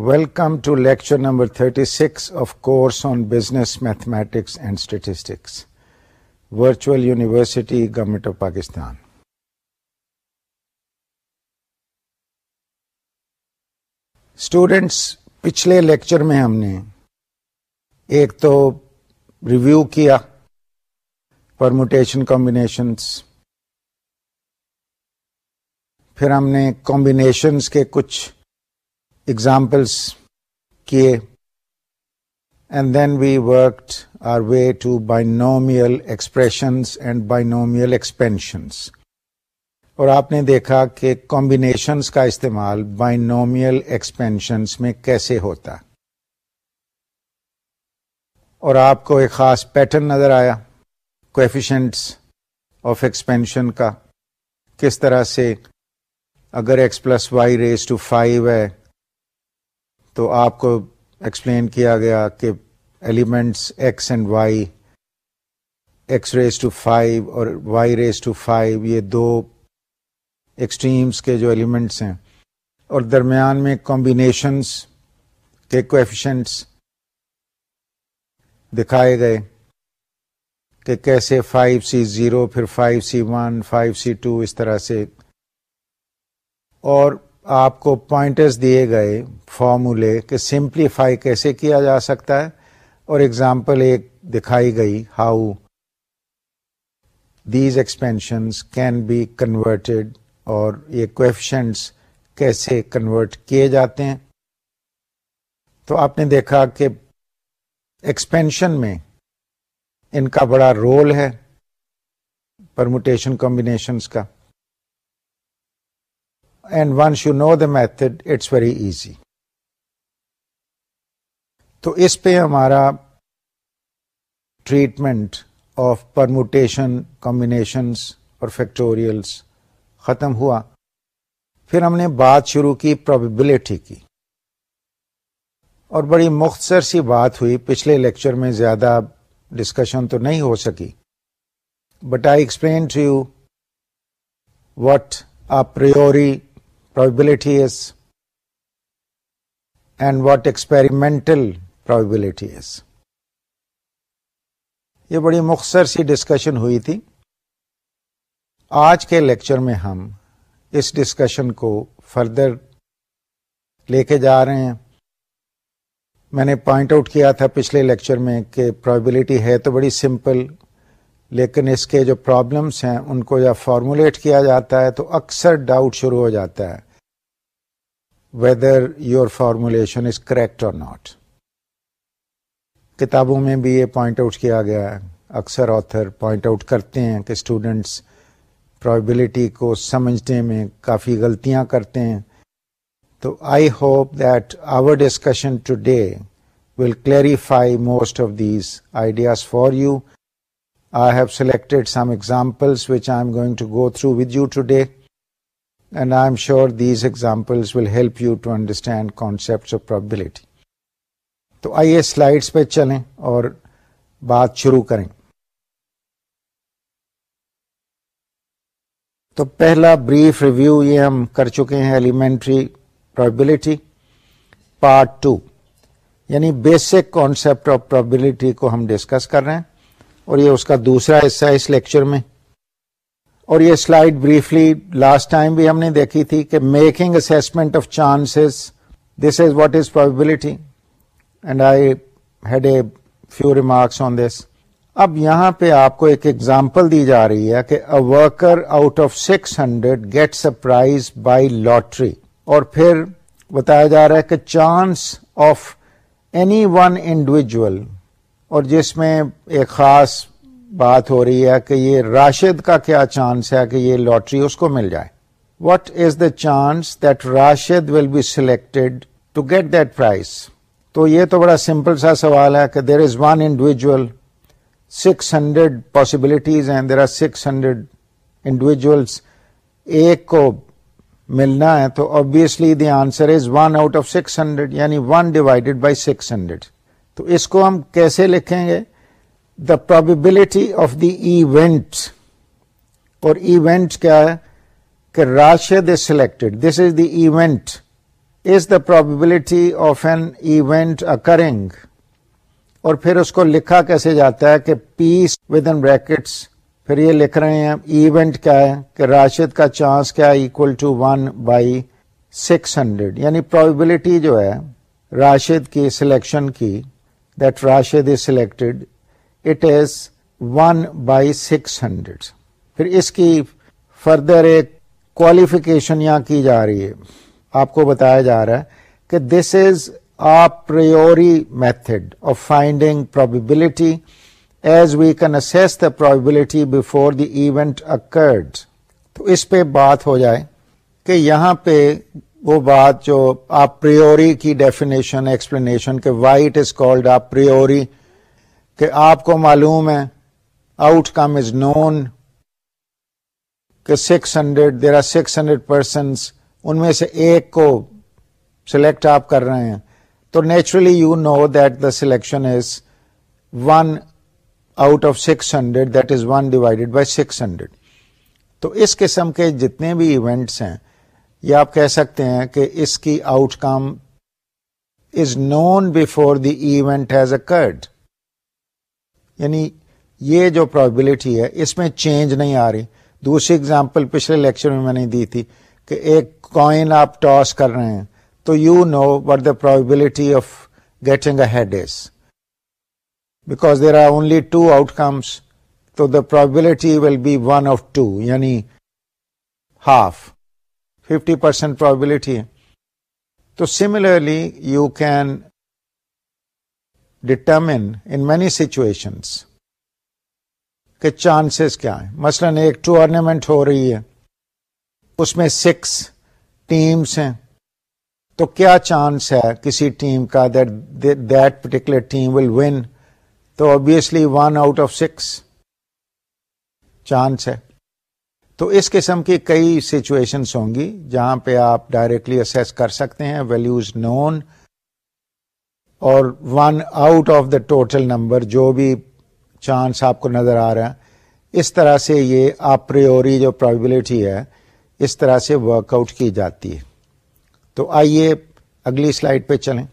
Welcome to lecture number thirty six of course on business mathematics and statistics virtual university government of Pakistan students پچھلے lecture میں ہم نے ایک تو review کیا پرموٹیشن کمبینیشنس پھر ہم نے کمبینیشنس کے کچھ ایگزامپلس کیے and then we worked our way to binomial expressions and binomial expansions اور آپ نے دیکھا کہ کمبینیشنس کا استعمال بائنومیل ایکسپینشنس میں کیسے ہوتا۔ اور آپ کو ایک خاص پیٹرن نظر آیا کوفیشنٹس آف ایکسپینشن کا، کس طرح سے اگر x plus y raise to five ہے تو آپ کو ایکسپلین کیا گیا کہ elements x and y x raise to five اور وائی ریز ٹو فائیو یہ دو ایکسٹریمس کے جو ایلیمنٹس ہیں اور درمیان میں کمبینیشنس کے کوفیشنٹس دکھائے گئے کہ کیسے فائیو سی زیرو پھر five C one five C two اس طرح سے اور آپ کو پوائنٹرز دیے گئے فارمولے کہ سمپلیفائی کیسے کیا جا سکتا ہے اور ایگزامپل ایک دکھائی گئی how these expansions can be converted اور یہ کوفیشنٹس کیسے کنورٹ کیے جاتے ہیں۔ تو آپ نے دیکھا کہ ایکسپینشن میں ان کا بڑا رول ہے پرموٹیشن کمبینیشنس کا۔ And once you know the method it's very easy تو اس پہ ہمارا ٹریٹمنٹ آف پرموٹیشن کمبینیشنس اور فیکٹوریلس ختم ہوا۔ پھر ہم نے بات شروع کی پروبیبلٹی کی۔ اور بڑی مختصر سی بات ہوئی۔ پچھلے لیکچر میں زیادہ ڈسکشن تو نہیں ہو سکی۔ But I explain to you what a priori probability is and what experimental probability is یہ بڑی مختصر سی ڈسکشن ہوئی تھی۔ آج کے لیکچر میں ہم اس ڈسکشن کو فردر لے کے جا رہے ہیں۔ میں نے پوائنٹ آؤٹ کیا تھا پچھلے لیکچر میں کہ پرابلٹی ہے تو بڑی سمپل لیکن اس کے جو پرابلمس ہیں، ان کو جب فارمولیٹ کیا جاتا ہے تو اکثر ڈاؤٹ شروع ہو جاتا ہے whether your formulation is correct or not کتابوں میں بھی یہ پوائنٹ آؤٹ کیا گیا ہے۔ اکثر آتھر پوائنٹ آؤٹ کرتے ہیں کہ اسٹوڈینٹس پرابلٹی کو سمجھنے میں کافی غلطیاں کرتے ہیں۔ تو I hope that our discussion today will clarify most of these ideas for you I have selected some examples which I am going to go through with you today and I am sure these examples will help you to understand concept of probability تو آئیے slides پہ چلیں اور بات شروع کریں۔ تو پہلا بریف ریویو یہ ہم کر چکے ہیں ایلیمنٹری پرابلٹی پارٹ ٹو یعنی بیسک کانسپٹ آف پرابلٹی کو ہم ڈسکس کر رہے ہیں۔ اور یہ اس کا دوسرا حصہ ہے اس لیکچر میں۔ اور یہ سلائڈ بریفلی لاسٹ ٹائم بھی ہم نے دیکھی تھی کہ making assessment of chances this is what is probability and I had a few remarks on this اب یہاں پہ آپ کو ایک ایگزامپل دی جا رہی ہے کہ a worker out of six hundred gets a prize by lottery اور پھر بتایا جا رہا ہے کہ chance of any one individual اور جس میں ایک خاص بات ہو رہی ہے کہ یہ راشد کا کیا چانس ہے کہ یہ لاٹری اس کو مل جائے؟ What is the chance that Rashid will be selected to get that prize تو یہ تو بڑا سمپل سا سوال ہے کہ there is one individual six hundred possibilities ہیں there are six hundred individuals ایک کو ملنا ہے تو obviously the answer is one out of six hundred یعنی one divided by six hundred تو اس کو ہم کیسے لکھیں گے؟ The probability of the event اور ایونٹ کیا ہے؟ کہ Rashid is selected this is the event is the probability of an event occurring اور پھر اس کو لکھا کیسے جاتا ہے کہ پیس ود ان بریکٹس پھر یہ لکھ رہے ہیں ایونٹ کیا ہے؟ کہ راشد کا چانس کیا equal to one by six hundred یعنی پرابیبلٹی جو ہے راشد کی سلیکشن کی that Rashid is selected it is one by six hundred پھر اس کی فردر ایک کوالیفیکیشن یہاں کی جا رہی ہے آپ کو بتایا جا رہا ہے کہ this is a priori method of finding probability as we can assess the probability before the event occurred تو اس پہ بات ہو جائے کہ یہاں پہ وہ بات جو آپ پریوری کی ڈیفینیشن ایکسپلینیشن کہ وائی اٹ از کالڈ آپ پریوری کہ آپ کو معلوم ہے آؤٹ کم از نون کہ six hundred there are six hundred persons ان میں سے ایک کو سلیکٹ آپ کر رہے ہیں. تو naturally you know that the selection is one out of six hundred that is one divided by six hundred تو اس قسم کے جتنے بھی ایونٹس ہیں یہ آپ کہہ سکتے ہیں کہ اس کی outcome is known before the event has occurred یعنی یہ جو پرابلٹی ہے، اس میں چینج نہیں آ رہی۔ دوسری اگزامپل پچھلے لیکچر میں میں نے دی تھی کہ ایک کوئن آپ ٹاس کر رہے ہیں، تو you know what the probability of getting a head is because there are only two outcomes تو the probability will be one of two یعنی ہاف ففٹی پرسینٹ پرابلٹی ہے تو similarly you can determine in many situations کہ chances کیا ہیں۔ مثلاً ایک tournament ہو رہی ہے، اس میں سکس ٹیمس ہیں۔ تو کیا چانس ہے کسی ٹیم کا that particular team will win تو obviously one out of six chance ہے۔ تو اس قسم کی کئی سچویشنس ہوں گی جہاں پہ آپ ڈائریکٹلی اسیس کر سکتے ہیں ویلوز نون اور one out of the total number جو بھی چانس آپ کو نظر آ رہا ہے اس طرح سے یہ آپریوری جو پرابلٹی ہے، اس طرح سے ورک آؤٹ کی جاتی ہے۔ تو آئیے اگلی سلائڈ پہ چلیں۔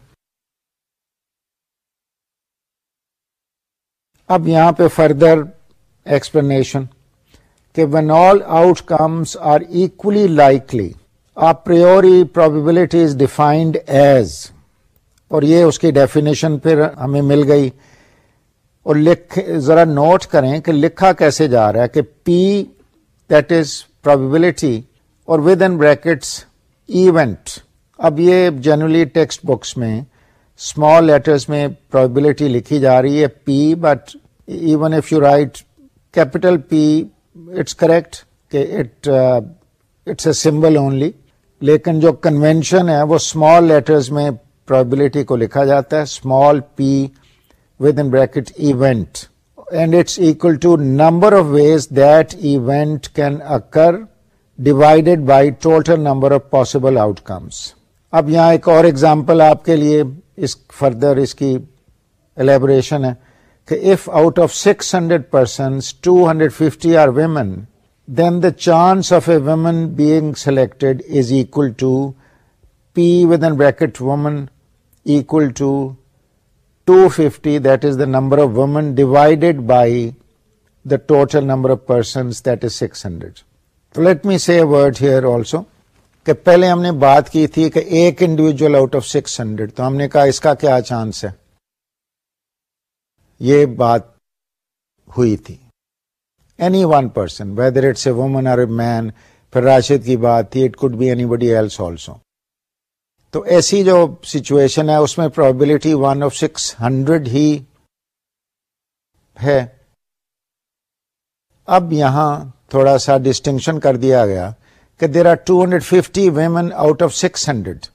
اب یہاں پہ فردر ایکسپلینیشن کہ when all outcomes are equally likely a priori probability is defined as اور یہ اس کی ڈیفینیشن پھر ہمیں مل گئی۔ اور لکھ، ذرا نوٹ کریں کہ لکھا کیسے جا رہا ہے کہ پی دیٹ از پرابیبلٹی اور ود ان بریکٹس ایونٹ اب یہ جنرلی ٹیکسٹ بکس میں اسمال لیٹرس میں پرابیبلٹی لکھی جا رہی ہے P but even if you write capital P it's correct کہ it it's a symbol only, لیکن جو کنوینشن ہے وہ اسمال لیٹرز میں پرابیبلٹی کو لکھا جاتا ہے small P within bracket event and it's equal to number of ways that event can occur divided by total number of possible outcomes اب یہاں ایک اور ایگزامپل آپ کے لیے اس فردر اس کی ایلیبوریشن ہے۔ کہ if out of six hundred persons two hundred fifty are women then the chance of a women being selected is equal to P within bracket woman equal to 250, that is the number of women, divided by the total number of persons, that is 600. So let me say a word here also کہ پہلے ہم نے بات کی تھی کہ ایک individual out of six hundred تو ہم نے کہا اس کا کیا چانس ہے یہ بات ہوئی تھی۔ Any one person whether it's a woman or a man پھر راشد کی بات تھی it could be anybody else also تو ایسی جو سچویشن ہے، اس میں probability one of six hundred ہی ہے۔ اب یہاں تھوڑا سا ڈسٹنکشن کر دیا گیا کہ there are two hundred fifty women out of six hundred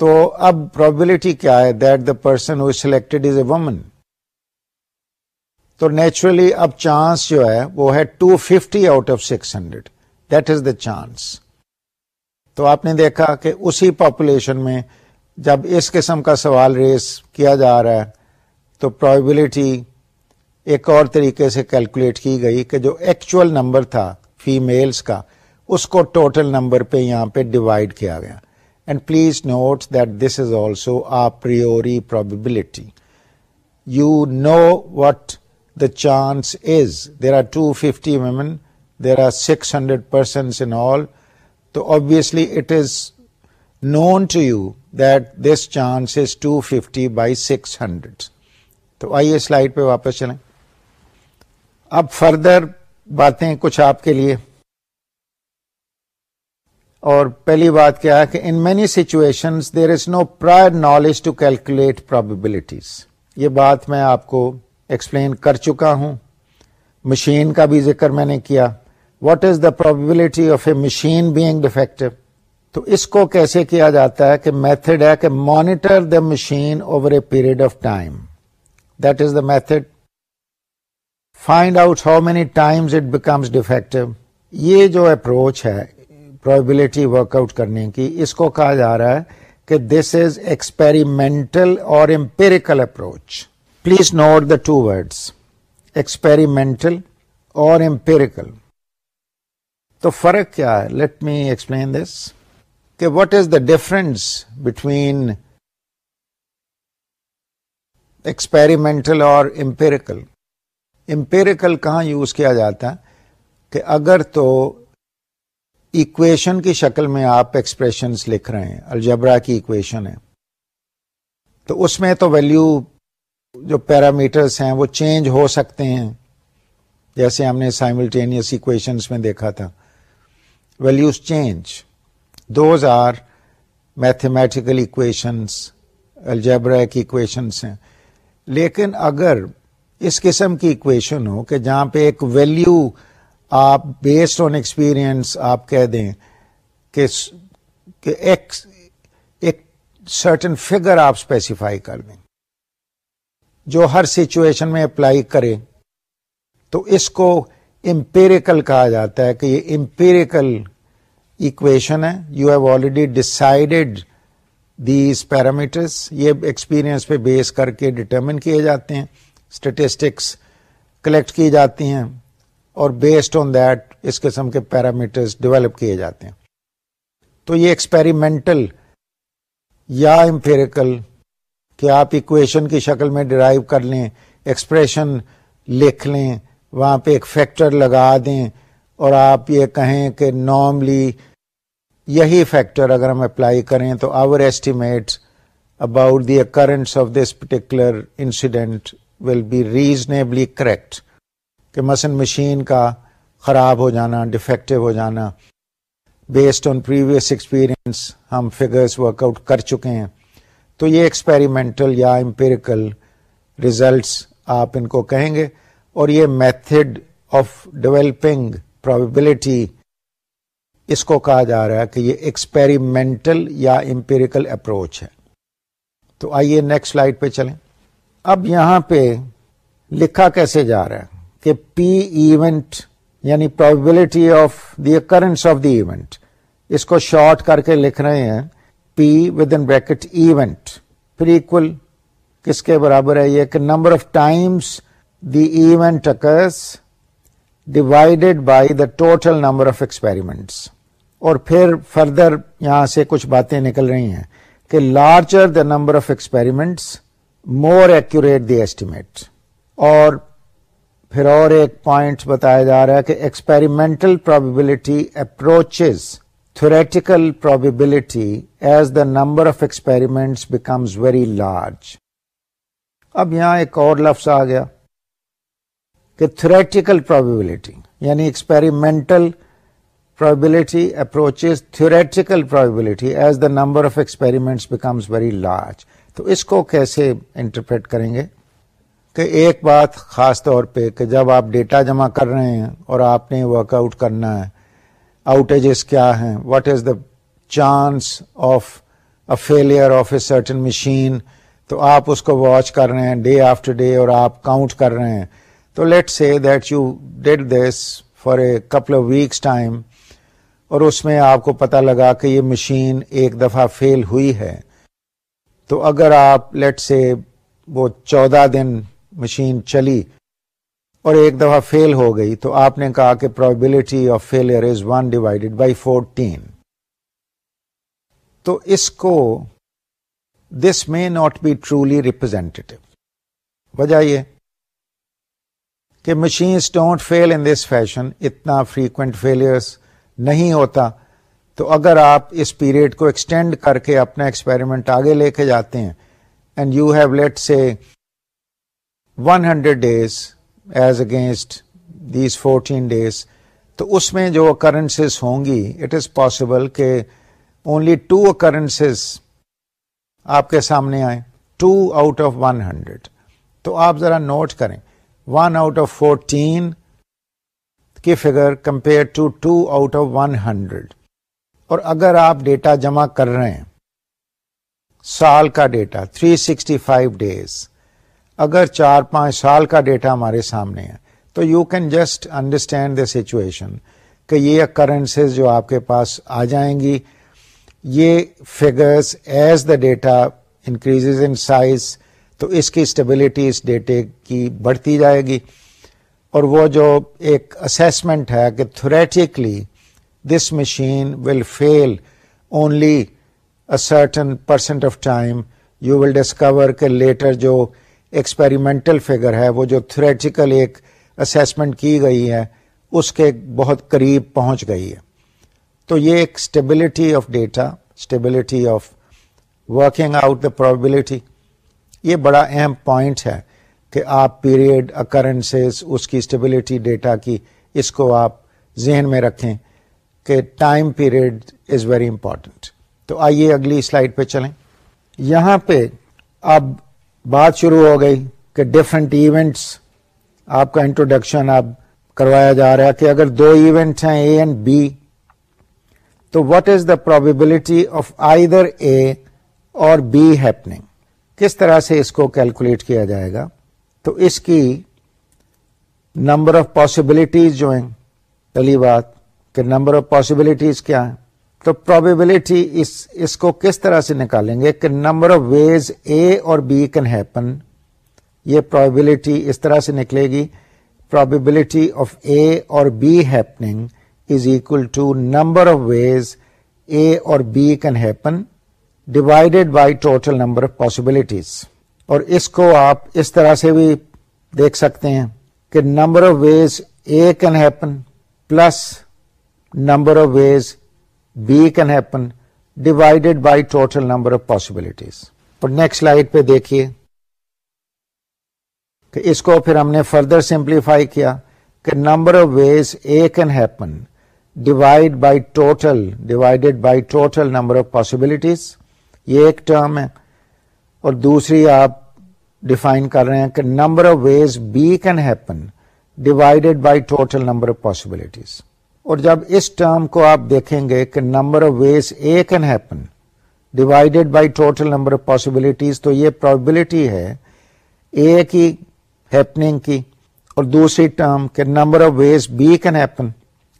تو اب پرابلٹی کیا ہے that the person who selected is a woman تو نیچرلی اب چانس جو ہے وہ ہے two fifty out of six hundred that is the chance تو آپ نے دیکھا کہ اسی پاپولیشن میں جب اس قسم کا سوال ریس کیا جا رہا ہے، تو پرابلٹی ایک اور طریقے سے کیلکولیٹ کی گئی کہ جو ایکچوئل نمبر تھا فیمیلز کا، اس کو ٹوٹل نمبر پہ یہاں پہ ڈیوائڈ کیا گیا۔ And please note that this is also a priori probability you know what the chance is there are two fifty women there are six hundred persons in all تو obviously it is known to you that this chance is two fifty by six hundred تو آئیے slide پہ واپس چلیں اب further باتیں کچھ آپ کے لیے اور پہلی بات کیا ہے کہ in many situation there is no prior knowledge to calculate probabilities یہ بات میں آپ کو ایکسپلین کر چکا ہوں۔ مشین کا بھی ذکر میں نے کیا۔ What is the probability of a machine being defective تو اس کو کیسے کیا جاتا ہے کہ میتھڈ ہے کہ monitor the machine over a period of time that is the method find out how many times it becomes defective یہ جو اپروچ ہے پروبلٹی ورک آؤٹ کرنے کی۔ اس کو کہا جا رہا ہے کہ this is experimental or empirical approach please note the two words experimental or empirical تو فرق کیا ہے؟ لیٹ می ایکسپلین دس کہ what is the difference between experimental or empirical empirical کہاں یوز کیا جاتا ہے؟ کہ اگر تو اکویشن کی شکل میں آپ ایکسپریشنس لکھ رہے ہیں الجبرا کی اکویشن ہے۔ تو اس میں تو ویلو جو پیرامیٹرس ہیں وہ چینج ہو سکتے ہیں، جیسے ہم نے سائملٹینئس اکویشنس میں دیکھا تھا۔ Values change those are mathematical equations algebra کی اکویشنس ہیں۔ لیکن اگر اس قسم کی اکویشن ہو کہ جہاں پہ ایک ویلو آپ بیسڈ آن ایکسپیرئنس آپ کہہ دیں کہ ایک سرٹن فگر آپ اسپیسیفائی کر دیں۔ جو ہر سچویشن میں اپلائی کرے، تو اس کو امپیریکل کہا جاتا ہے کہ یہ امپیریکل اکویشن ہے۔ You have already decided these parameters یہ ایکسپیرئنس پہ بیس کر کے ڈٹرمن کیے جاتے ہیں۔ اسٹیٹسٹکس کلیکٹ کی جاتی ہیں۔ اور بیسڈ آن دیٹ اس قسم کے پیرامیٹرز ڈیولپ کیے جاتے ہیں۔ تو یہ ایکسپیریمنٹل یا امپیریکل کہ آپ اکویشن کی شکل میں ڈرائیو کر لیں ایکسپریشن لکھ لیں، وہاں پہ ایک فیکٹر لگا دیں اور آپ یہ کہیں کہ نارملی یہی فیکٹر اگر ہم اپلائی کریں تو our estimate about the occurrence of this particular incident will be reasonably correct کہ مثلا مشین کا خراب ہو جانا ڈیفیکٹو ہو جانا۔ بیسڈ آن پریویس ایکسپیرئنس ہم فگرس ورک آؤٹ کر چکے ہیں۔ تو یہ ایکسپیریمنٹل یا امپیریکل ریزلٹس آپ ان کو کہیں گے اور یہ میتھڈ آف ڈیولپنگ پرابیبلٹی اس کو کہا جا رہا ہے کہ یہ ایکسپیریمنٹل یا امپیریکل اپروچ ہے۔ تو آئیے نیکسٹ سلائڈ پہ چلیں۔ اب یہاں پہ لکھا کیسے جا رہا ہے؟ کہ پی ایونٹ یعنی probability of the occurrence of the event اس کو شارٹ کر کے لکھ رہے ہیں. P with in bracket event پھر اکول کس کے برابر ہے؟ یہ کہ number of times the event occurs divided by the total number of experiments اور پھر فردر یہاں سے کچھ باتیں نکل رہی ہیں کہ larger the number of experiments more accurate the estimate اور پھر اور ایک پوائنٹ بتایا جا رہا ہے کہ experimental probability approaches theoretical probability as the number of experiments becomes very large اب یہاں ایک اور لفظ آ گیا کہ تھوریٹیکل پرابیبلٹی یعنی experimental probability approaches theoretical probability as the number of experiments becomes very large تو اس کو کیسے انٹرپریٹ کریں گے؟ کہ ایک بات خاص طور پہ کہ جب آپ ڈیٹا جمع کر رہے ہیں اور آپ نے ورک آؤٹ کرنا ہے آؤٹیجز کیا ہیں؟ What is the chance of a failure of a certain machine تو آپ اس کو واچ کر رہے ہیں ڈے آفٹر ڈے اور آپ کاؤنٹ کر رہے ہیں۔ تو let's say that you did this for a couple of weeks time اور اس میں آپ کو پتا لگا کہ یہ مشین ایک دفعہ فیل ہوئی ہے۔ تو اگر آپ لیٹ سے وہ چودہ دن مشین چلی اور ایک دفعہ فیل ہو گئی تو آپ نے کہا کہ probability of failure is one divided by fourteen تو اس کو this may not be truly representative وجہ یہ کہ machines don't fail in this fashion اتنا فریکوینٹ فیلئرس نہیں ہوتا. تو اگر آپ اس پیریڈ کو ایکسٹینڈ کر کے اپنا ایکسپیریمنٹ آگے لے کے جاتے ہیں and you have let's say one hundred days as against these fourteen days تو اس میں جو اکرنسز ہوں گی اٹ از پاسبل کہ اونلی ٹو اکرنسز آپ کے سامنے آئے two out of one hundred تو آپ ذرا نوٹ کریں. ون آؤٹ آف فورٹین کی figure compare to two out of one hundred اور اگر آپ ڈیٹا جمع کر رہے ہیں، سال کا ڈیٹا 365 ڈیز اگر چار پانچ سال کا ڈیٹا ہمارے سامنے ہے، تو you can just understand the situation کہ یہ کرنسز جو آپ کے پاس آ جائیں گی، یہ figures as the data increase in size تو اس کی اسٹیبلٹی اس ڈیٹے کی بڑھتی جائے گی۔ اور وہ جو ایک اسسمنٹ ہے کہ theoretically this machine will fail only certain percent of time you will discover کہ لیٹر جو ایکسپیریمنٹل فگر ہے، وہ جو تھریٹیکل ایک اسسمنٹ کی گئی ہے، اس کے بہت قریب پہنچ گئی ہے۔ تو یہ ایک stability of data stability of working out the probability یہ بڑا اہم پوائنٹ ہے کہ آپ پیریڈ اکرنسز اس کی اسٹیبلٹی ڈیٹا کی، اس کو آپ ذہن میں رکھیں کہ time period is very important تو آئیے اگلی سلائڈ پہ چلیں۔ یہاں پہ اب بات شروع ہو گئی کہ ڈفرینٹ ایونٹس آپ کا انٹروڈکشن اب کروایا جا رہا ہے کہ اگر دو ایونٹ ہیں اے اینڈ بی تو what is the probability of either A or B happening کس طرح سے اس کو کیلکولیٹ کیا جائے گا؟ تو اس کی نمبر آف پاسبلٹیز جو ہیں، پہلی بات کہ نمبر آف پاسبلٹیز کیا ہے تو پروبیبلٹی اس اس کو کس طرح سے نکالیں گے کہ نمبر آف ویز اے اور بی کین ہیپن یہ پروبیبلٹی اس طرح سے نکلے گی. Probability of A or B happening is equal to number of ways A or B can happen divided by total number of possibilities اور اس کو آپ اس طرح سے بھی دیکھ سکتے ہیں کہ number of ways A can happen plus number of ways B can happen divided by total number of possibilities اور نیکسٹ لائٹ پہ دیکھیے کہ اس کو پھر ہم نے فردر سمپلیفائی کیا کہ number of ways A can happen divide by total divided by total number of possibilities یہ ایک ٹرم ہے اور دوسری آپ ڈیفائن کر رہے ہیں کہ number of ways B can happen divided by total number of possibilities اور جب اس ٹرم کو آپ دیکھیں گے کہ number of ways A can happen, divided by total number of possibilities, تو یہ پرابلٹی ہے اے کی ہیپنگ کی، اور دوسری ٹرم کہ number of ways B can happen,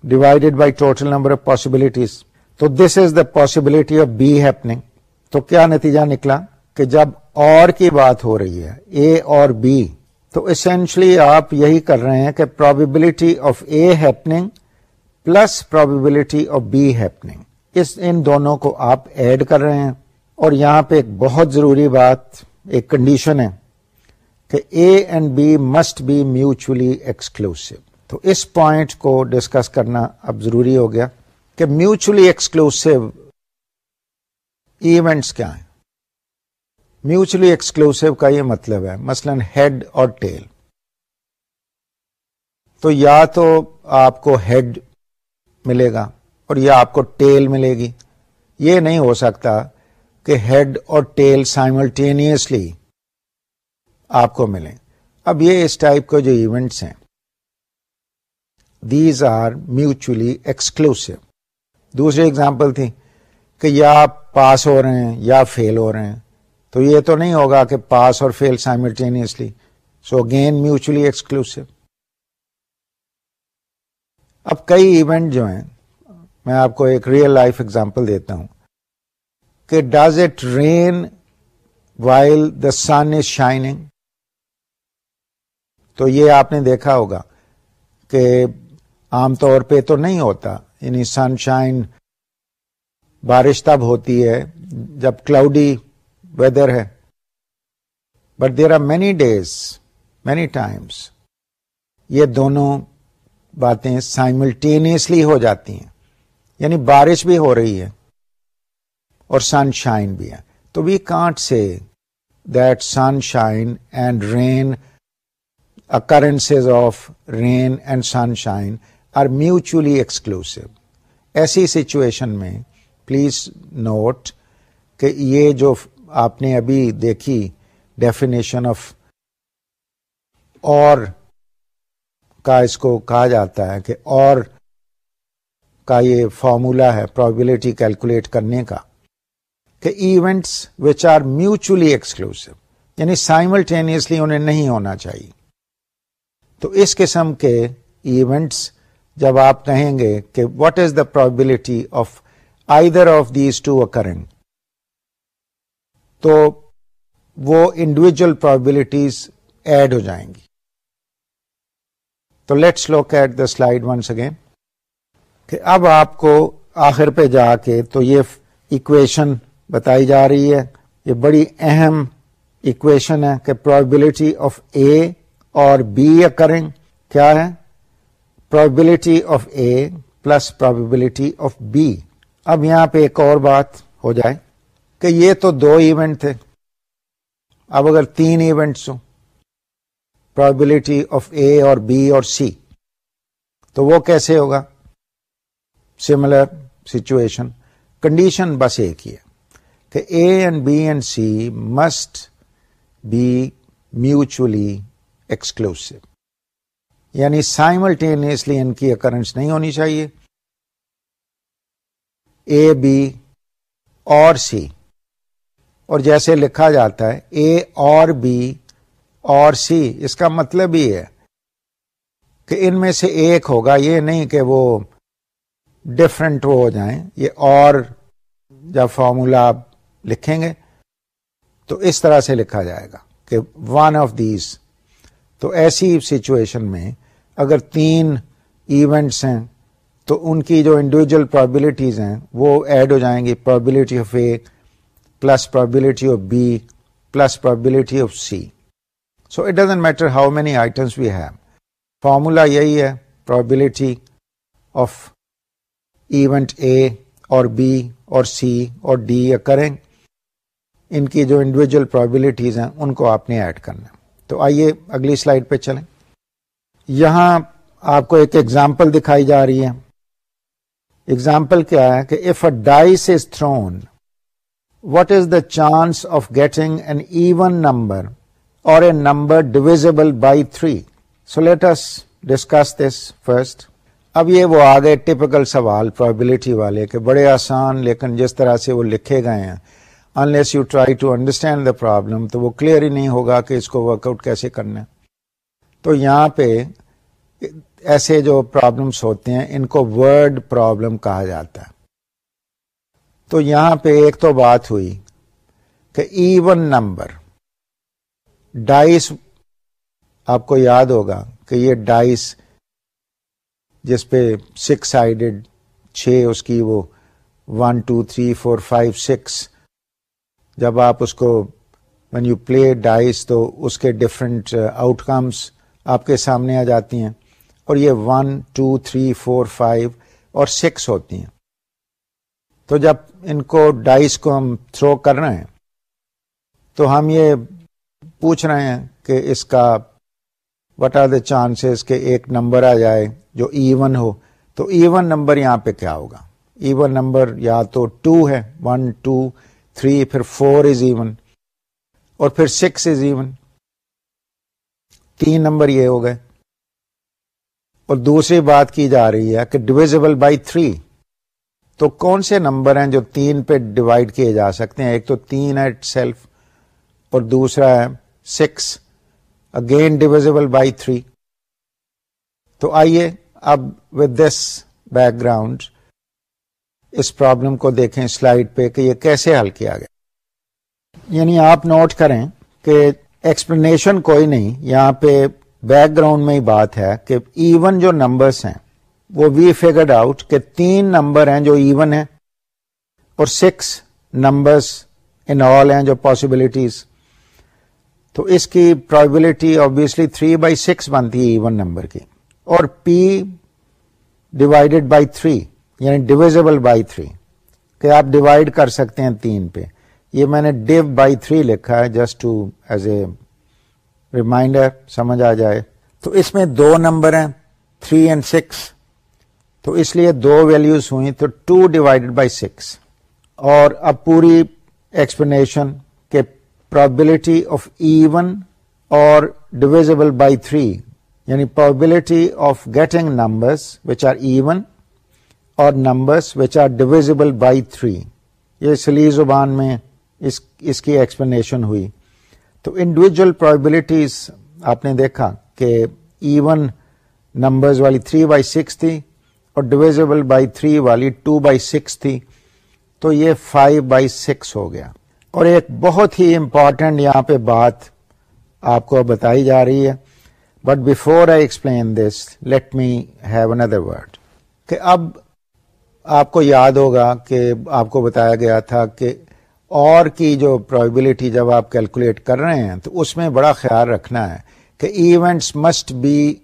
divided by total number of possibilities. تو this is the possibility of B happening تو کیا نتیجہ نکلا کہ جب اور کی بات ہو رہی ہے اے اور بی تو اسینشلی آپ یہی کر رہے ہیں کہ probability of A happening plus probability of B happening اس ان دونوں کو آپ ایڈ کر رہے ہیں اور یہاں پہ ایک بہت ضروری بات، ایک کنڈیشن ہے کہ A and B must be mutually exclusive تو اس پوائنٹ کو ڈسکس کرنا اب ضروری ہو گیا کہ میوچلی ایکسکلوسو ایونٹس کیا ہیں؟ میوچلی ایکسکلوسو کا یہ مطلب ہے، مثلا ہیڈ اور ٹیل تو یا تو آپ کو ہیڈ ملے گا اور یا آپ کو ٹیل ملے گی۔ یہ نہیں ہو سکتا کہ ہیڈ اور ٹیل سائملٹینیسلی آپ کو ملیں۔ اب یہ اس ٹائپ کے جو ایونٹس ہیں دیز آر میوچلی ایکسکلوسو دوسری اگزامپل تھی کہ یا آپ پاس ہو رہے ہیں یا فیل ہو رہے ہیں۔ تو یہ تو نہیں ہوگا کہ پاس اور fail simultaneously so again mutually exclusive اب کئی ایونٹ جو ہیں، میں آپ کو ایک ریئل لائف ایگزامپل دیتا ہوں کہ does it rain while the sun is shining تو یہ آپ نے دیکھا ہوگا کہ عام طور پہ تو نہیں ہوتا یعنی سن شائن بارش تب ہوتی ہے جب کلاؤڈی ویدر ہے۔ But there are many days many times یہ دونوں باتیں سائملٹینیسلی ہو جاتی ہیں۔ یعنی بارش بھی ہو رہی ہے اور سن شائن بھی ہے۔ تو we can't say that sunshine and rain occurrence of rain and sunshine are mutually exclusive ایسی سچویشن میں پلیز نوٹ کہ یہ جو آپ نے ابھی دیکھی ڈیفینیشن آف اور کا اس کو کہا جاتا ہے کہ اور کا یہ فارمولا ہے پرابلٹی کیلکولیٹ کرنے کا کہ events which are mutually exclusive یعنی سائملٹینیسلی انہیں نہیں ہونا چاہیے۔ تو اس قسم کے ایونٹس جب آپ کہیں گے کہ what is the probability of either of these two occurring تو وہ انڈیویجل پرابلٹیز ایڈ ہو جائیں گی۔ تو let's look at the slide once again کہ اب آپ کو آخر پہ جا کے تو یہ اکویشن بتائی جا رہی ہے، یہ بڑی اہم اکویشن ہے کہ پرابلٹی آف اے اور بی اکرنگ کیا ہے؟ Probability of A plus probability of B اب یہاں پہ ایک اور بات ہو جائے کہ یہ تو دو ایونٹ تھے۔ اب اگر تین ایونٹس ہوں پرابلٹی آف اے اور بی اور سی تو وہ کیسے ہوگا؟ سملر سچویشن کنڈیشن بس ایک ہی ہے کہ A and B and C must be mutually exclusive یعنی سائملٹینیسلی ان کی اکرنس نہیں ہونی چاہیے. اے بی اور سی اور جیسے لکھا جاتا ہے اے اور بی اور سی، اس کا مطلب یہ ہے کہ ان میں سے ایک ہوگا، یہ نہیں کہ وہ ڈفرنٹ ہو جائیں، یہ اور جب فارمولا آپ لکھیں گے تو اس طرح سے لکھا جائے گا کہ ون آف دیز تو ایسی سچویشن میں اگر تین ایونٹس ہیں تو ان کی جو انڈیویجل پرابلٹیز ہیں وہ ایڈ ہو جائیں گی probability of A plus probability of B plus probability of C so it doesn't matter how many items we have formula یہی ہے پرابلٹی آف ایونٹ اے اور بی اور سی اور ڈی کریں، ان کی جو انڈیویجل پرابلٹیز ہیں، ان کو آپ نے ایڈ کرنا تو آئیے اگلی سلائڈ پہ چلیں. یہاں آپ کو ایک ایگزامپل دکھائی جا رہی ہے. ایگزامپل کیا ہے کہ if a dice is thrown what is the chance of getting an even number or a number divisible by three so let's discuss this first اب یہ وہ آگے ٹپکل سوال پرابلٹی والے کہ بڑے آسان لیکن جس طرح سے وہ لکھے گئے ہیں. Unless you try to understand the problem تو وہ کلیئر ہی نہیں ہوگا کہ اس کو ورک آؤٹ کیسے کرنا تو یہاں پہ ایسے جو پرابلمس ہوتے ہیں، ان کو ورڈ پرابلم کہا جاتا ہے. تو یہاں پہ ایک تو بات ہوئی کہ ایون نمبر ڈائس، آپ کو یاد ہوگا کہ یہ ڈائس جس پہ سکس سائڈڈ چھ اس کی وہ one two three four five six جب آپ اس کو وین یو پلے ڈائس تو اس کے ڈفرینٹ آؤٹ کمس آپ کے سامنے آ جاتی ہیں اور یہ one two three four five اور سکس ہوتی ہیں۔ تو جب ان کو ڈائس کو ہم تھرو کر رہے ہیں تو ہم یہ پوچھ رہے ہیں کہ اس کا وٹ آر دا چانسز کہ ایک نمبر آ جائے جو ایون ہو؟ تو ایون نمبر یہاں پہ کیا ہوگا؟ ایون نمبر یا تو ٹو ہے ون ٹو تھری پھر فور از ایون اور پھر سکس از ایون تین نمبر یہ ہو گئے۔ اور دوسری بات کی جا رہی ہے کہ ڈویزبل بائی تھری تو کون سے نمبر ہیں جو تین پہ ڈیوائڈ کیے جا سکتے ہیں؟ ایک تو تین ہے سیلف اور دوسرا ہے six again divisible by three تو آئیے اب ود دس بیک گراؤنڈ اس پرابلم کو دیکھیں سلائڈ پہ کہ یہ کیسے حل کیا گیا۔ یعنی آپ نوٹ کریں کہ ایکسپلینیشن کوئی نہیں، یہاں پہ بیک گراؤنڈ میں ہی بات ہے کہ ایون جو نمبرس ہیں، وہ وی فیگرڈ آؤٹ کہ تین نمبر ہیں جو ایون ہیں اور سکس نمبرس ان آل ہیں جو پاسبلٹیز تو اس کی probability obviously three by six بنتی ہے ایون نمبر کی اور پی ڈیوائڈیڈ بائی تھری یعنی ڈویزبل بائی تھری کہ آپ ڈیوائڈ کر سکتے ہیں تین پہ۔ یہ میں نے ڈیو بائی تھری لکھا ہے just to as a reminder سمجھ آ جائے۔ تو اس میں دو نمبر ہیں تھری اینڈ سکس تو اس لیے دو ویلوز ہوئی تو ٹو ڈیوائڈیڈ بائی سکس اور اب پوری explanation probability of even or divisible by three یعنی probability of getting numbers which are even or numbers which are divisible by three یہ سلی زبان میں اس اس کی ایکسپلینیشن ہوئی. تو انڈیویجل پرابلٹیز آپ نے دیکھا کہ ایون نمبرز والی تھری بائی سکس تھی اور ڈویزبل بائی تھری والی ٹو بائی سکس تھی. تو یہ فائیو بائی سکس ہو گیا. اور ایک بہت ہی امپورٹنٹ یہاں پہ بات آپ کو بتائی جا رہی ہے۔ But before I explain this let me have another word کہ اب آپ کو یاد ہوگا کہ آپ کو بتایا گیا تھا کہ اور کی جو پرابلٹی جب آپ کیلکولیٹ کر رہے ہیں، تو اس میں بڑا خیال رکھنا ہے کہ events must be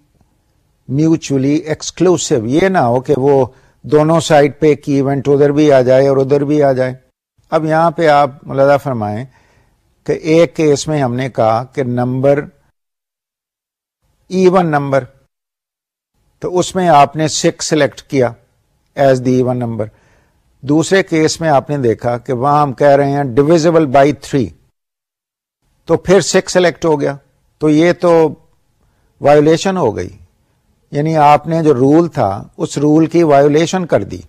mutually exclusive یہ نہ ہو کہ وہ دونوں سائڈ پہ ایک ایونٹ ادھر بھی آ جائے اور ادھر بھی آ جائے۔ اب یہاں پہ آپ ملادہ فرمائیں کہ ایک کیس میں ہم نے کہا کہ نمبر e ایون نمبر، تو اس میں آپ نے سکس سلیکٹ کیا ایز دی ایون نمبر۔ دوسرے کیس میں آپ نے دیکھا کہ وہاں ہم کہہ رہے ہیں ڈویزبل بائی تھری تو پھر سکس سلیکٹ ہو گیا۔ تو یہ تو وایولیشن ہو گئی۔ یعنی آپ نے جو رول تھا، اس رول کی وایولیشن کر دی۔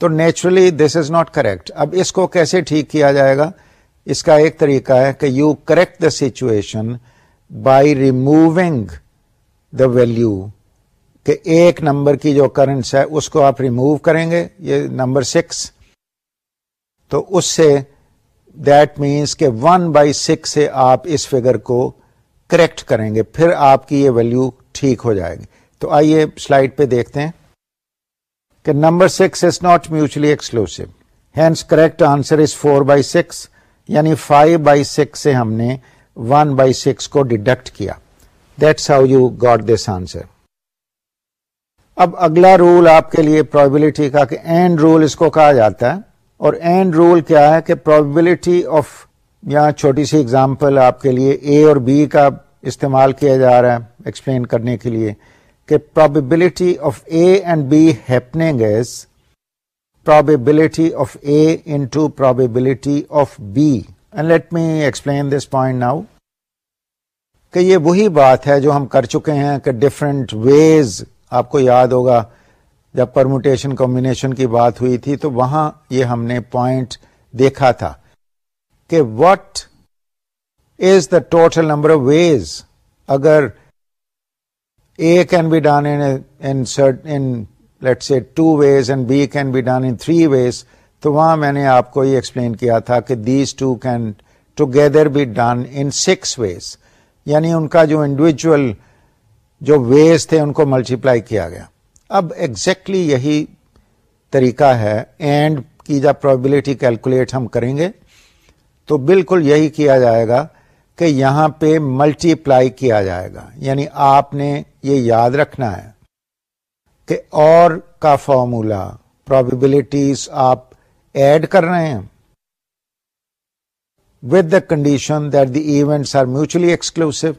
تو naturally this is not correct. اب اس کو کیسے ٹھیک کیا جائے گا؟ اس کا ایک طریقہ ہے کہ you correct the situation by removing the value کہ ایک نمبر کی جو کرنٹس ہے اس کو آپ ریموو کریں گے، یہ نمبر سکس. تو اس سے دیٹ مینس کہ ون بائی سکس سے آپ اس فگر کو کریکٹ کریں گے، پھر آپ کی یہ ویلو ٹھیک ہو جائے گی. تو آئیے سلائڈ پہ دیکھتے ہیں۔ کہ number six is not mutually exclusive hence correct answer is four by six یعنی فائیو بائی سکس سے ہم نے ون بائی سکس کو ڈیڈکٹ کیا۔ That's how you got this answer اب اگلا رول آپ کے لیے پرابلٹی کا کہ اینڈ رول اس کو کہا جاتا ہے۔ اور اینڈ رول کیا ہے کہ پرابلٹی آف یہاں چھوٹی سی اگزامپل آپ کے لیے اے اور بی کا استعمال کیا جا رہا ہے ایکسپلین کرنے کے لیے۔ کہ probability of A and B happening is probability of A into probability of B and let me explain this point now کہ یہ وہی بات ہے جو ہم کر چکے ہیں کہ ڈفرنٹ ویز آپ کو یاد ہوگا جب پرموٹیشن کمبینیشن کی بات ہوئی تھی تو وہاں یہ ہم نے پوائنٹ دیکھا تھا کہ what is the total number of ways اگر A can be done in let's say two ways and B can be done in three ways تو وہاں میں نے آپ کو یہ ایکسپلین کیا تھا کہ these two can together be done in six ways یعنی ان کا جو انڈیویجل جو ویز تھے ان کو ملٹیپلائی کیا گیا. اب ایگزیکٹلی یہی طریقہ ہے. اینڈ کی جب پرابلٹی کیلکولیٹ ہم کریں گے، تو بالکل یہی کیا جائے گا کہ یہاں پہ ملٹی پلائی کیا جائے گا. یعنی آپ نے یہ یاد رکھنا ہے کہ اور کا فارمولا پرابیبلٹیز آپ ایڈ کر رہے ہیں with the condition that the events are mutually exclusive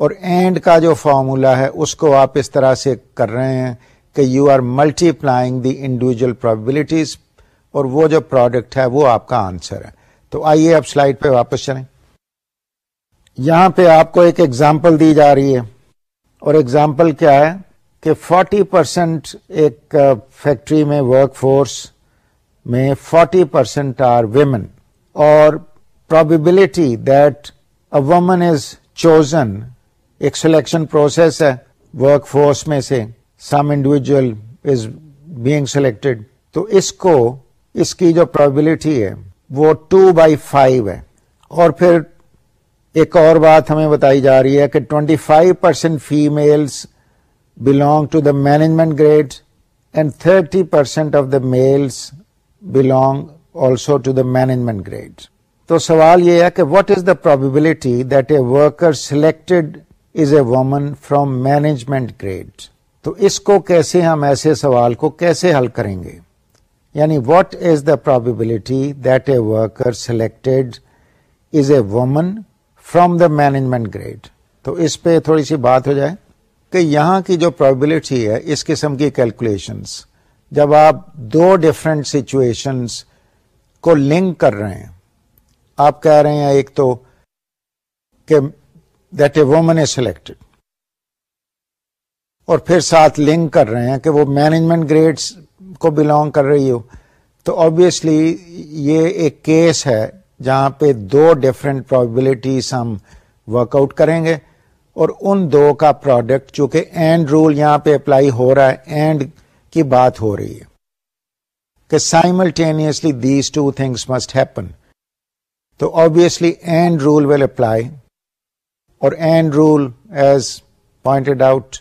اور اینڈ کا جو فارمولا ہے اس کو آپ اس طرح سے کر رہے ہیں کہ you are multiplying the individual probabilities اور وہ جو پروڈکٹ ہے وہ آپ کا آنسر ہے تو آئیے اب سلائڈ پہ واپس چلیں یہاں پہ آپ کو ایک ایگزامپل دی جا رہی ہے اور ایگزامپل کیا ہے کہ فورٹی پرسینٹ ایک فیکٹری میں ورک فورس میں فورٹی پرسینٹ آر ویمن اور probability that a woman is chosen ایک سلیکشن پروسیس ہے ورک فورس میں سے some individual is being selected تو اس کو، اس کی جو پرابلٹی ہے، وہ ٹو بائی فائیو ہے. اور پھر ایک اور بات ہمیں بتائی جا رہی ہے کہ twenty five percent females belong to the management grade and thirty percent of the males belong also to the management grade تو سوال یہ ہے کہ what is the probability that a worker selected is a woman from management grade تو اس کو کیسے ہم ایسے سوال کو کیسے حل کریں گے؟ یعنی what is the probability that a worker selected is a woman from the management grade تو اس پہ تھوڑی سی بات ہو جائے کہ یہاں کی جو پرابلٹی ہے، اس قسم کی کیلکولیشنس جب آپ دو ڈفرینٹ سچویشنس کو لنک کر رہے ہیں، آپ کہہ رہے ہیں ایک تو کہ that a woman is selected اور پھر ساتھ لنک کر رہے ہیں کہ وہ مینجمنٹ گریڈس کو بلونگ کر رہی ہو۔ تو آبیسلی یہ ایک کیس ہے جہاں پہ دو ڈفرینٹ پرابلٹیز ہم ورک آؤٹ کریں گے اور ان دو کا پروڈکٹ چونکہ اینڈ رول یہاں پہ اپلائی ہو رہا ہے اینڈ کی بات ہو رہی ہے کہ simultaneously these two things must happen تو obviously and rule will apply اور and rule as pointed out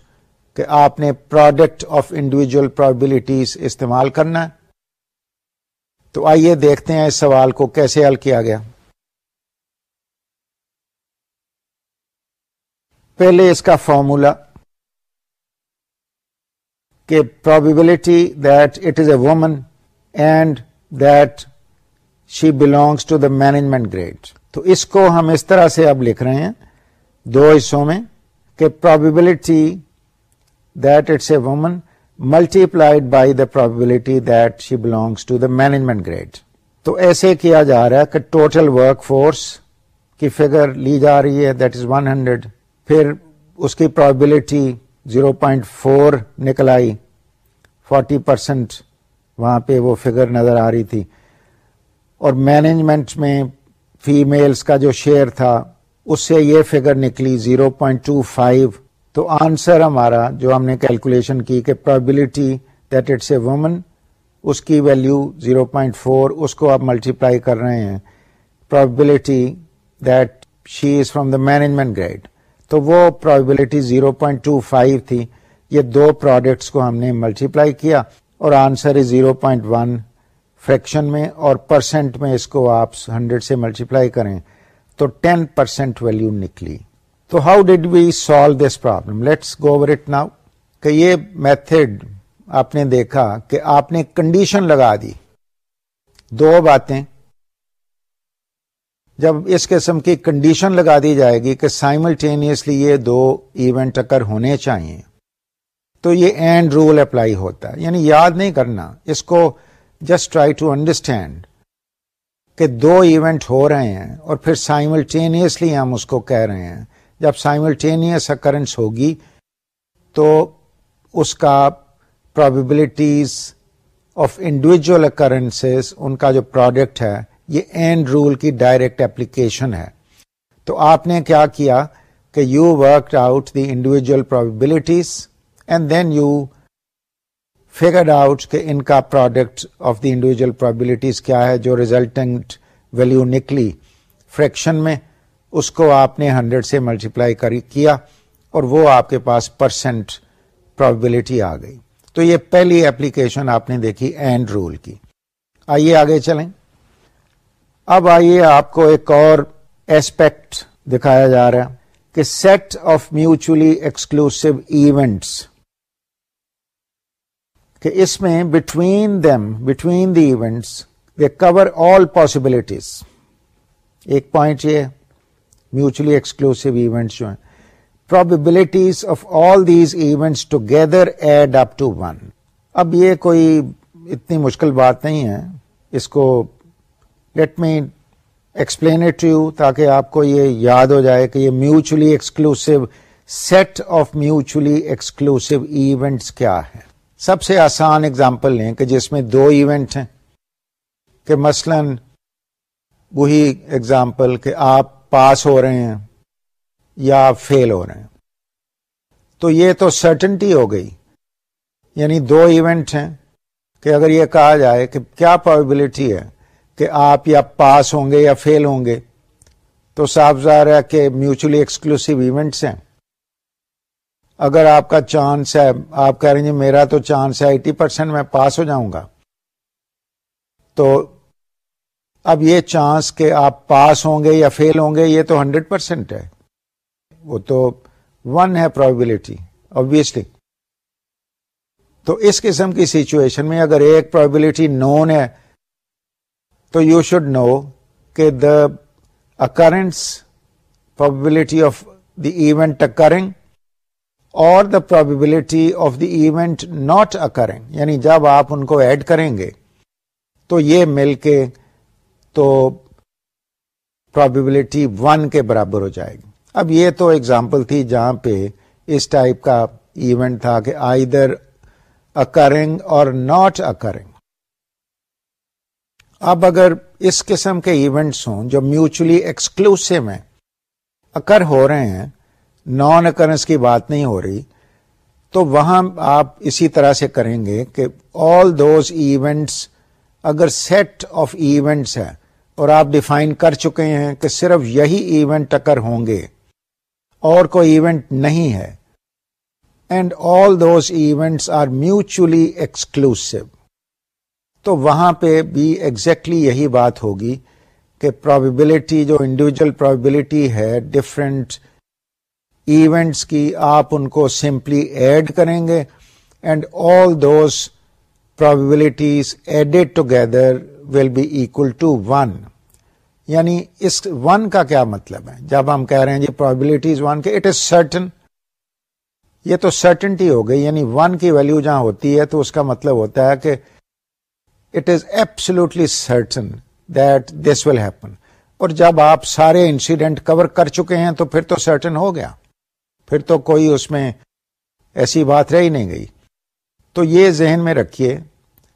کہ آپ نے پروڈکٹ آف انڈیویجل پرابلٹیز استعمال کرنا ہے۔ تو آئیے دیکھتے ہیں اس سوال کو کیسے حل کیا گیا۔ پہلے اس کا فارمولا کہ probability that it is a woman and that she belongs to the management grade تو اس کو ہم اس طرح سے اب لکھ رہے ہیں دو حصوں میں کہ probability that it's a woman multiplied by the probability that she belongs to the management grade تو ایسے کیا جا رہا ہے کہ ٹوٹل ورک فورس کی فگر لی جا رہی ہے دیٹ از ون ہنڈریڈ پھر اس کی پرابلٹی زیرو پوائنٹ فور نکل آئی فورٹی پرسینٹ وہاں پہ وہ فگر نظر آ رہی تھی۔ اور مینجمنٹ میں فیمیلس کا جو شیئر تھا، اس سے یہ فگر نکلی زیرو پوائنٹ ٹو فائیو تو آنسر ہمارا جو ہم نے کیلکولیشن کی کہ probability that it's a woman اس کی ویلو زیرو پوائنٹ فور اس کو آپ ملٹیپلائی کر رہے ہیں probability that she is from the management grade تو وہ پرابیبلٹی 0.25 تھی. یہ دو پروڈکٹس کو ہم نے ملٹیپلائی کیا اور آنسر از 0.1 فریکشن میں اور پرسینٹ میں اس کو آپ 100 سے ملٹیپلائی کریں تو 10 پرسینٹ ویلو نکلی۔ تو how did we solve this problem let's go over it now کہ یہ میتھڈ آپ نے دیکھا کہ آپ نے کنڈیشن لگا دی. دو باتیں. جب اس قسم کی کنڈیشن لگا دی جائے گی کہ سائملٹینئسلی یہ دو ایونٹ اکر ہونے چاہیے، تو یہ اینڈ رول اپلائی ہوتا ہے. یعنی یاد نہیں کرنا، اس کو جسٹ ٹرائی ٹو انڈرسٹینڈ کہ دو ایونٹ ہو رہے ہیں اور پھر سائملٹینئسلی ہم اس کو کہہ رہے ہیں. جب سائملٹینئس اکرنس ہوگی تو اس کا پرابیبلٹیز آف انڈیویجل اکرنس ان کا جو پروڈکٹ ہے، یہ اینڈ رول کی ڈائریکٹ اپلیکیشن ہے۔ تو آپ نے کیا کیا کہ you work out the individual probabilities and then you figured out کہ ان کا product of the individual probabilities کیا ہے، جو ریزلٹنٹ ویلو نکلی فریکشن میں۔ اس کو آپ نے ہنڈریڈ سے ملٹیپلائی کیا اور وہ آپ کے پاس پرسینٹ پرابلٹی آ گئی۔ تو یہ پہلی ایپلیکیشن آپ نے دیکھی اینڈ رول کی۔ آئیے آگے چلیں۔ اب آئیے آپ کو ایک اور ایسپیکٹ دکھایا جا رہا ہے کہ set of mutually exclusive events کہ اس میں between them between the events they cover all possibilities ایک پوائنٹ یہ میوچلی ایکسکلوسو ایونٹس جو ہیں probabilities of all these events together add up to one اب یہ کوئی اتنی مشکل بات نہیں ہے۔ اس کو let me explain it you تاکہ آپ کو یہ یاد ہو جائے کہ یہ mutually exclusive set of mutually exclusive events کیا ہے۔ سب سے آسان اگزامپل لیں کہ جس میں دو ایونٹ ہیں۔ کہ مثلا وہی اگزامپل کہ آپ پاس ہو رہے ہیں یا فیل ہو رہے ہیں۔ تو یہ تو سرٹنٹی ہو گئی۔ یعنی دو ایونٹ ہیں کہ اگر یہ کہا جائے کہ کیا پرابلٹی ہے کہ آپ یا پاس ہوں گے یا فیل ہوں گے۔ تو صاف ظاہر ہے کہ میوچلی ایکسکلوسو ایونٹس ہیں۔ اگر آپ کا چانس ہے، آپ کہہ رہے ہیں جی میرا تو چانس ہے ایٹی پرسینٹ میں پاس ہو جاؤں گا۔ تو اب یہ چانس کہ آپ پاس ہوں گے یا فیل ہوں گے، یہ تو ہنڈریڈ پرسینٹ ہے۔ وہ تو ون ہے پرابلٹی آبیسلی تو اس قسم کی سچویشن میں اگر ایک پرابلٹی نون ہے، تو یو شوڈ نو کہ the occurrence probability of the event occurring اور the probability of the event not occurring یعنی جب آپ ان کو ایڈ کریں گے، تو یہ مل کے تو پرابیبلٹی ون کے برابر ہو جائے گی۔ اب یہ تو ایگزامپل تھی جہاں پہ اس ٹائپ کا ایونٹ تھا کہ آئی در اکرنگ اور ناٹ اکرنگ اب اگر اس قسم کے ایونٹس ہوں جو میوچلی ایکسکلوسو ہیں اکر ہو رہے ہیں نان اکرنس کی بات نہیں ہو رہی، تو وہاں آپ اسی طرح سے کریں گے کہ آل دوز ایونٹس اگر سیٹ آف ایونٹس ہے اور آپ ڈیفائن کر چکے ہیں کہ صرف یہی ایونٹ اکر ہوں گے۔ اور کوئی ایونٹ نہیں ہے۔ And all those events are mutually exclusive تو وہاں پہ بھی ایگزیکٹلی exactly یہی بات ہوگی کہ پرابیبلٹی جو انڈیویجل پرابیبلٹی ہے ڈفرینٹ ایونٹس کی آپ ان کو سمپلی ایڈ کریں گے۔ And all those probabilities added together will be equal to one یعنی اس ون کا کیا مطلب ہے؟ جب ہم کہہ رہے ہیں جی پرابلٹیز ون کے اٹ از سرٹن یہ تو سرٹنٹی ہو گئی یعنی ون کی ویلو جہاں ہوتی ہے تو اس کا مطلب ہوتا ہے کہ it is absolutely certain that this will happen اور جب آپ سارے انسیڈنٹ کور کر چکے ہیں تو پھر تو سرٹن ہو گیا۔ پھر تو کوئی اس میں ایسی بات رہ ہی نہیں گئی۔ تو یہ ذہن میں رکھیے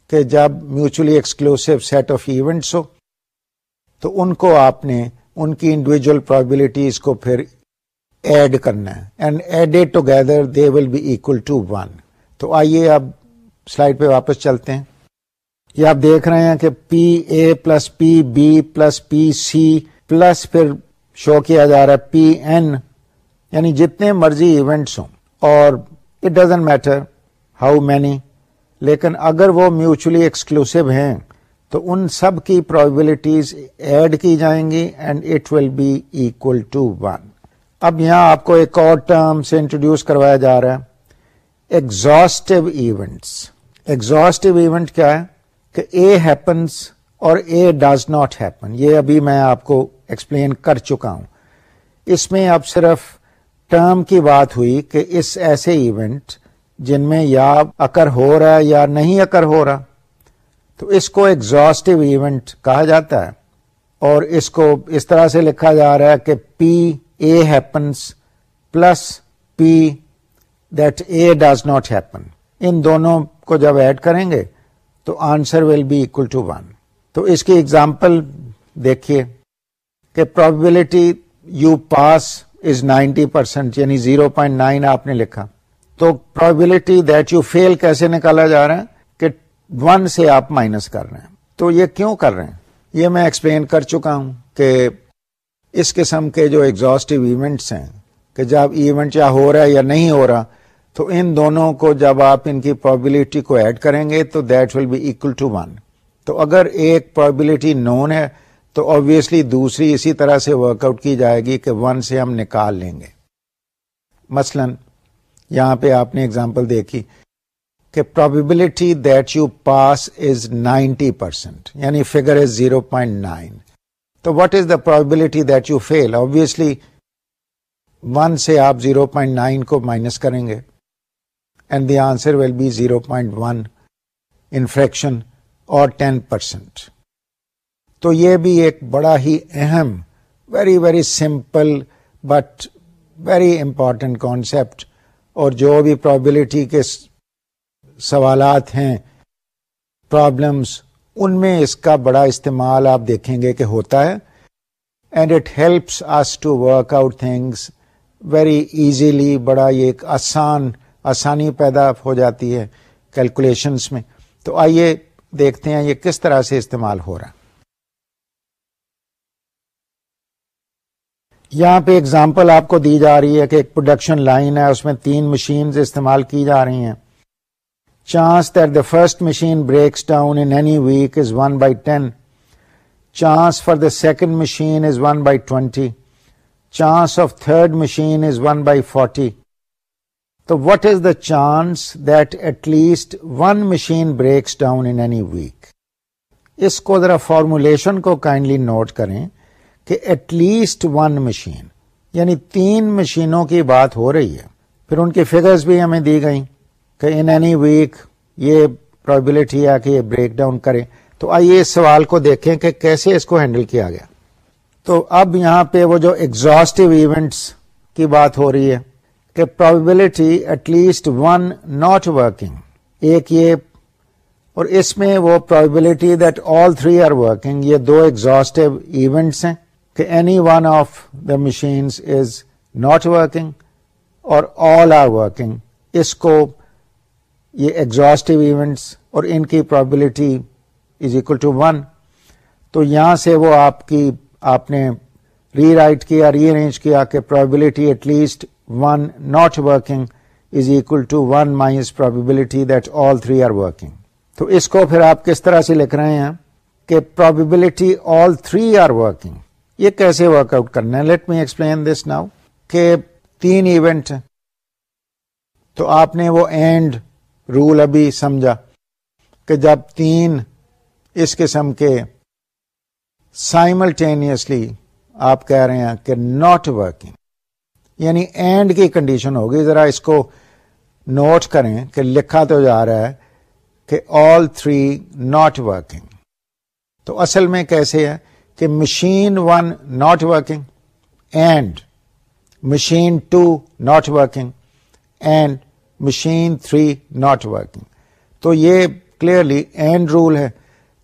کہ جب mutually exclusive set of events ہو، تو ان کو آپ نے ان کی انڈیویجل پرابلٹیز کو پھر ایڈ کرنا ہے۔ And add together they will be equal to one تو آئیے اب سلائڈ پہ واپس چلتے ہیں۔ یہ آپ دیکھ رہے ہیں کہ P A plus P B plus P C plus پھر شو کیا جا رہا ہے۔ پی این یعنی جتنے مرضی ایونٹس ہوں، اور it doesn't matter how many لیکن اگر وہ میوچلی ایکسکلوسو ہیں، تو ان سب کی پرابلٹیز ایڈ کی جائیں گی and it will be equal to one اب یہاں آپ کو ایک اور ٹرم سے انٹروڈیوس کروایا جا رہا ہے ایگزاسٹو ایونٹس ایگزاسٹو ایونٹ کیا ہے؟ کہ اے ہیپنس اور اے ڈز ناٹ ہیپن یہ ابھی میں آپ کو ایکسپلین کر چکا ہوں۔ اس میں اب صرف ٹرم کی بات ہوئی کہ اس ایسے ایونٹ جن میں یا اکر ہو رہا ہے یا نہیں اکر ہو رہا، تو اس کو ایگزاسٹو ایونٹ کہا جاتا ہے۔ اور اس کو اس طرح سے لکھا جا رہا ہے کہ P A happens plus P that A does not happen ان دونوں کو جب ایڈ کریں گے، تو answer will be equal to one تو اس کی ایگزامپل دیکھیے کہ probability you pass is ninety percent یعنی زیرو پوائنٹ نائن آپ نے لکھا۔ تو پرابلٹی دیٹ یو فیل کیسے نکالا جا رہا ہے کہ ون سے آپ مائنس کر رہے ہیں۔ تو یہ کیوں کر رہے ہیں؟ یہ میں ایکسپلین کر چکا ہوں کہ اس قسم کے جو ایگزاسٹو ایونٹس ہیں، کہ جب ایونٹ یا ہو رہا ہے یا نہیں ہو رہا، تو ان دونوں کو جب آپ ان کی پرابلٹی کو ایڈ کریں گے، تو that will be equal to one تو اگر ایک پرابلٹی نون ہے، تو آبیسلی دوسری اسی طرح سے ورک آؤٹ کی جائے گی کہ ون سے ہم نکال لیں گے۔ مثلاً یہاں پہ آپ نے اگزامپل دیکھی کہ probability that you pass is ninety percent یعنی figure is zero point nine تو what is the probability that you fail obviously one سے آپ زیرو پوائنٹ نائن کو مائنس کریں گے۔ And the answer will be zero point one in fraction اور ten percent تو یہ بھی ایک بڑا ہی اہم very very simple but very important concept اور جو بھی پرابلٹی کے سوالات ہیں پرابلمس ان میں اس کا بڑا استعمال آپ دیکھیں گے کہ ہوتا ہے. And it helps us to work out things very easily بڑا یہ ایک آسان، آسانی پیدا ہو جاتی ہے کیلکولیشنس میں. تو آئیے دیکھتے ہیں یہ کس طرح سے استعمال ہو رہا ہے یہاں پہ اگزامپل آپ کو دی جا رہی ہے کہ ایک پروڈکشن لائن ہے، اس میں تین مشینز استعمال کی جا رہی ہیں۔ Chance that the first machine breaks down in any week is one by ten chance for the second machine is one by twenty chance of third machine is one by forty تو what is the chance that at least one machine breaks down in any week اس کو ذرا formulation کو kindly note کریں۔ کہ at least one machine یعنی تین مشینوں کی بات ہو رہی ہے، پھر ان کی فگرز بھی ہمیں دی گئی کہ ان اینی ویک یہ پرابلٹی ہے کہ یہ بریک ڈاؤن کرے تو آئیے اس سوال کو دیکھیں کہ کیسے اس کو ہینڈل کیا گیا۔ تو اب یہاں پہ وہ جو ایگزاسٹو ایونٹس کی بات ہو رہی ہے کہ probability at least one not working ایک یہ، اور اس میں وہ probability that all three are working یہ دو ایگزاسٹو ایونٹس ہیں۔ کہ any one of the machines is not working اور آل آر ورکنگ اس کو یہ ایگزاسٹو ایونٹس اور ان کی probability is equal to one تو یہاں سے وہ آپ کی آپ نے ری رائٹ کیا ری ارینج کیا کہ probability at least one not working is equal to one minus probability that all three are working تو اس کو پھر آپ کس طرح سے لکھ رہے ہیں کہ probability all three are working یہ کیسے ورک آؤٹ کرنا ہے؟ Let me explain this now کہ تین ایونٹ تو آپ نے وہ اینڈ رول ابھی سمجھا کہ جب تین اس قسم کے سائملٹینیسلی آپ کہہ رہے ہیں کہ ناٹ ورکنگ یعنی اینڈ کی کنڈیشن ہوگی، ذرا اس کو نوٹ کریں کہ لکھا تو جا رہا ہے کہ آل تھری ناٹ ورکنگ تو اصل میں کیسے ہے؟ کہ machine one not working and machine two not working and machine three not working تو یہ کلیئرلی اینڈ رول ہے.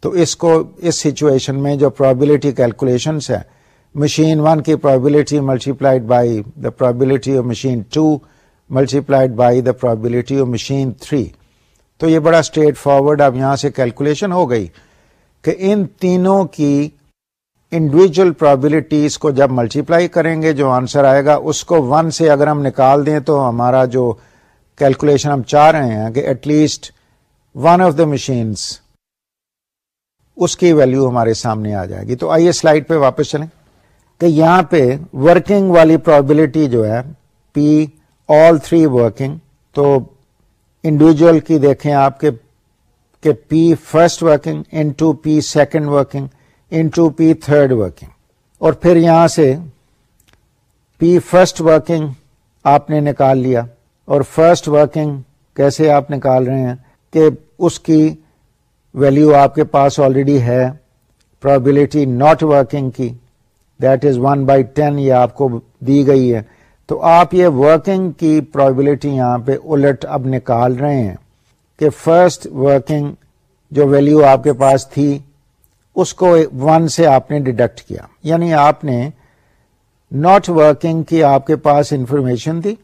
تو اس کو، اس سچویشن میں جو پرابلٹی کیلکولیشنس ہے مشین ون کی probability multiplied by the probability of machine two multiplied by the probability of machine three تو یہ بڑا اسٹریٹ فارورڈ اب یہاں سے کیلکولیشن ہو گئی کہ ان تینوں کی انڈیویجل پرابلٹیز کو جب ملٹیپلائی کریں گے، جو آنسر آئے گا، اس کو ون سے اگر ہم نکال دیں تو ہمارا جو کیلکولیشن ہم چاہ رہے ہیں کہ at least one of the machines اس کی ویلو ہمارے سامنے آ جائے گی۔ تو آئیے سلائڈ پہ واپس چلیں۔ کہ یہاں پہ ورکنگ والی پرابلٹی جو ہے پی آل تھری ورکنگ تو انڈیویجل کی دیکھیں آپ کے، کہ P first working into P second working into P third working اور پھر یہاں سے پی فرسٹ ورکنگ آپ نے نکال لیا اور فرسٹ ورکنگ کیسے آپ نکال رہے ہیں کہ اس کی ویلو آپ کے پاس آلریڈی ہے پرابلٹی ناٹ ورکنگ کی that is one by ten یہ آپ کو دی گئی ہے۔ تو آپ یہ ورکنگ کی پرابلٹی یہاں پہ الٹ اب نکال رہے ہیں کہ فرسٹ ورکنگ جو ویلو آپ کے پاس تھی اس کو ون سے آپ نے ڈیڈکٹ کیا۔ یعنی آپ نے ناٹ ورکنگ کی آپ کے پاس انفارمیشن دی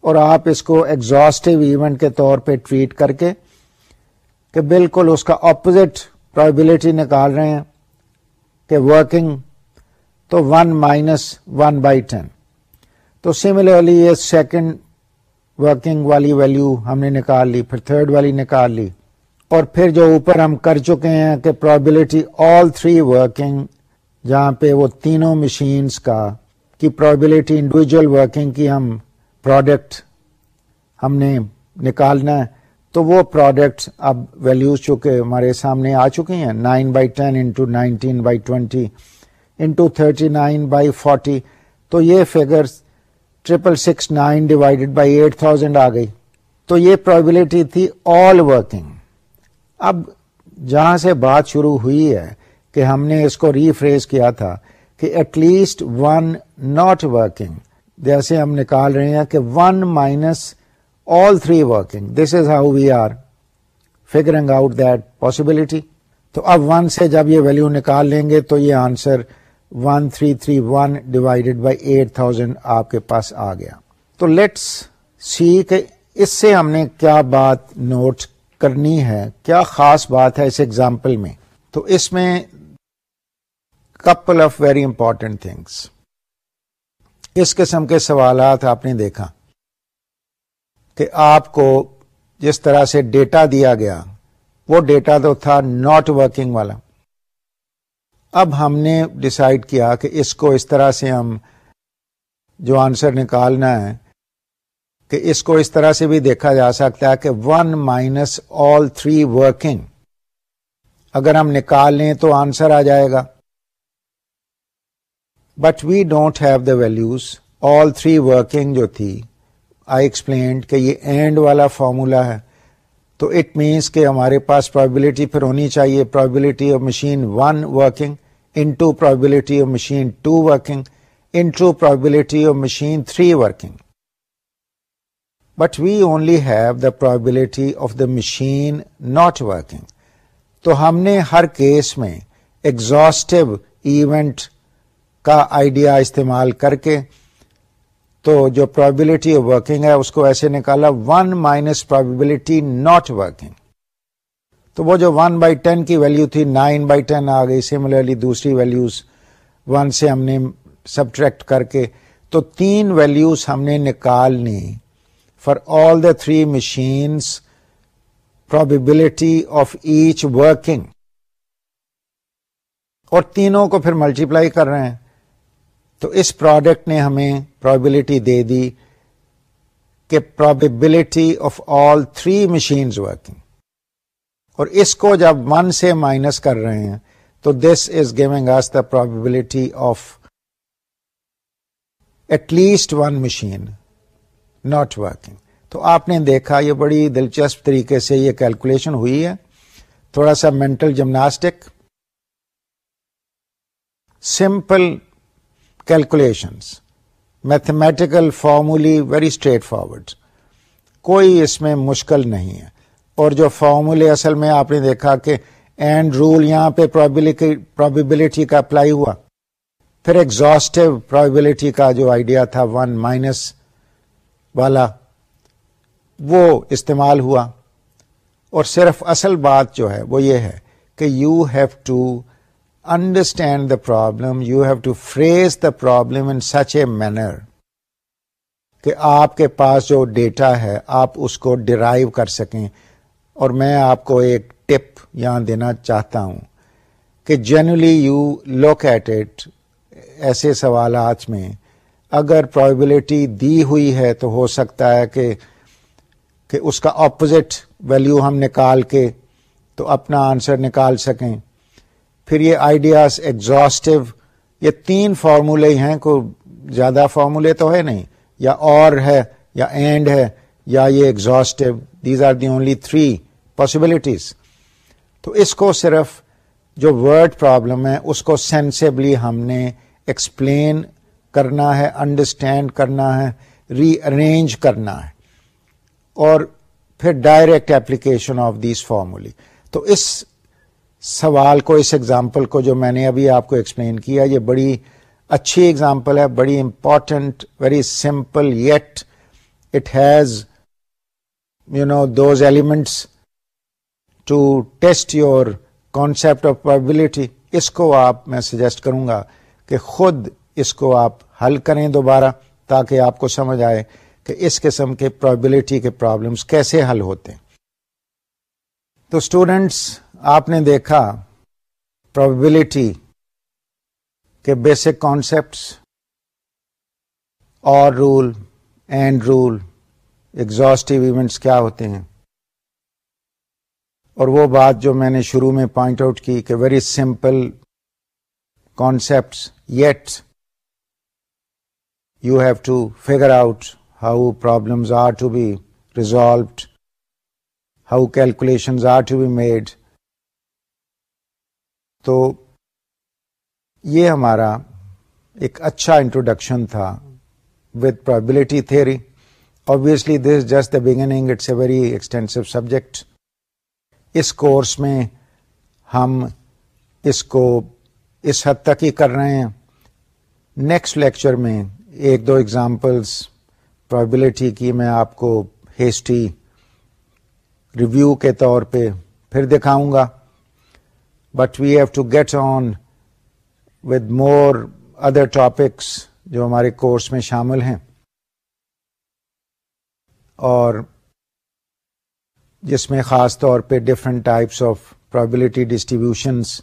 اور آپ اس کو ایگزاسٹو ایونٹ کے طور پہ ٹریٹ کر کے کہ بالکل اس کا اپوزٹ پرابلٹی نکال رہے ہیں کہ ورکنگ تو one minus one by ten تو سملرلی یہ سیکنڈ ورکنگ والی ویلو ہم نے نکال لی، پھر تھرڈ والی نکال لی۔ اور پھر جو اوپر ہم کر چکے ہیں کہ پرابلٹی آل تھری ورکنگ جہاں پہ وہ تینوں مشینز کا، کی پرابلٹی انڈیویجل ورکنگ کی ہم پروڈکٹ ہم نے نکالنا ہے، تو وہ پروڈکٹ اب ویلوز چکے ہمارے سامنے آ چکی ہیں nine by ten into nineteen by twenty into thirty nine by forty تو یہ figure triple six nine divided by eight thousand آ گئی۔ تو یہ پرابلٹی تھی آل ورکنگ اب جہاں سے بات شروع ہوئی ہے کہ ہم نے اس کو ریفریز کیا تھا کہ at least one not working جیسے ہم نکال رہے ہیں کہ one minus all three working this is how we are figuring out that possibility تو اب ون سے جب یہ ویلو نکال لیں گے تو یہ answer one three three one divided by eight thousand آپ کے پاس آ گیا. تو لیٹس سی کہ اس سے ہم نے کیا بات نوٹ کرنی ہے، کیا خاص بات ہے اس ایگزامپل میں؟ تو اس میں couple of very important things اس قسم کے سوالات آپ نے دیکھا کہ آپ کو جس طرح سے ڈیٹا دیا گیا، وہ ڈیٹا تو تھا ناٹ ورکنگ والا۔ اب ہم نے ڈسائڈ کیا کہ اس کو اس طرح سے ہم جو آنسر نکالنا ہے کہ اس کو اس طرح سے بھی دیکھا جا سکتا ہے کہ one minus all three working. اگر ہم نکال لیں تو آنسر آ جائے گا۔ But we don't have the values all three working جو تھی آئی ایکسپلینڈ کہ یہ اینڈ والا فارمولا ہے۔ تو اٹ مینس کہ ہمارے پاس پرابلٹی پھر ہونی چاہیے۔ Probability of machine one working into probability of machine two working into probability of machine three working but we only have the probability of the machine not working تو ہم نے ہر کیس میں ایگزاسٹو ایونٹ کا idea استعمال کر کے تو جو پرابلٹی آف ورکنگ ہے اس کو ایسے نکالا one minus probability not working تو وہ جو ون بائی ٹین کی ویلو تھی نائن بائی ٹین آ گئی. سملرلی دوسری ویلوز ون سے ہم نے سبٹریکٹ کر کے تو تین ویلوز ہم نے نکالنی for all the three machines probability of each working اور تینوں کو پھر ملٹیپلائی کر رہے ہیں۔ تو اس پروڈکٹ نے ہمیں پرابلٹی دے دی کہ probability of all three machines working اور اس کو جب ون سے مائنس کر رہے ہیں، تو this is giving us the probability of at least one machine not working تو آپ نے دیکھا یہ بڑی دلچسپ طریقے سے یہ کیلکولیشن ہوئی ہے. تھوڑا سا mental gymnastic simple calculations mathematical formulae very straightforward کوئی اس میں مشکل نہیں ہے. اور جو فارمولے اصل میں آپ نے دیکھا کہ اینڈ رول یہاں پہ پرابیبلٹی کا اپلائی ہوا. پھر ایگزاسٹو پرابیبلٹی کا جو آئیڈیا تھا ون مائنس والا، وہ استعمال ہوا۔ اور صرف اصل بات جو ہے، وہ یہ ہے کہ you have to understand the problem you have to phrase the problem in such a manner کہ آپ کے پاس جو ڈیٹا ہے، آپ اس کو ڈرائیو کر سکیں۔ اور میں آپ کو ایک ٹپ یہاں دینا چاہتا ہوں کہ generally you look at it ایسے سوالات میں اگر پرابلٹی دی ہوئی ہے تو ہو سکتا ہے کہ کہ اس کا اپوزٹ ویلو ہم نکال کے تو اپنا آنسر نکال سکیں۔ پھر یہ آئیڈیاز ایگزاسٹو یہ تین فارمولے ہیں کو زیادہ فارمولے تو ہے نہیں۔ یا اور ہے، یا اینڈ ہے، یا یہ exhaustive these are the only three possibilities تو اس کو صرف جو ورڈ پرابلم ہے، اس کو سینسبلی ہم نے ایکسپلین کرنا ہے انڈرسٹینڈ کرنا ہے ری ارینج کرنا ہے۔ اور پھر direct application of these formulae تو اس سوال کو، اس ایگزامپل کو جو میں نے ابھی آپ کو ایکسپلین کیا، یہ بڑی اچھی ایگزامپل ہے، بڑی important very simple yet it has you know those elements to test your concept of probability اس کو آپ، میں سجیسٹ کروں گا کہ خود اس کو آپ حل کریں دوبارہ تاکہ آپ کو سمجھ آئے کہ اس قسم کے پرابلٹی کے پرابلمس کیسے حل ہوتے ہیں۔ تو اسٹوڈینٹس آپ نے دیکھا پروبلٹی کے بیسک کانسیپٹس اور rule and rule exhaustive events کیا ہوتے ہیں۔ اور وہ بات جو میں نے شروع میں پوائنٹ آؤٹ کی کہ very simple concepts yet you have to figure out how problems are to be resolved how calculations are to be made تو یہ ہمارا ایک اچھا انٹروڈکشن تھا with probability theory obviously this just the beginning it's a very extensive subject us course میں ہم اس کو اس حد تک ہی کر رہے ہیں. نیکسٹ لیکچر میں ایک دو ایگزامپلس پرابلٹی کی میں آپ کو ہسٹری ریویو کے طور پہ پھر دکھاؤں گا. But we have to get on with more other topics جو ہمارے کورس میں شامل ہیں. اور جس میں خاص طور پہ different types of probability distributions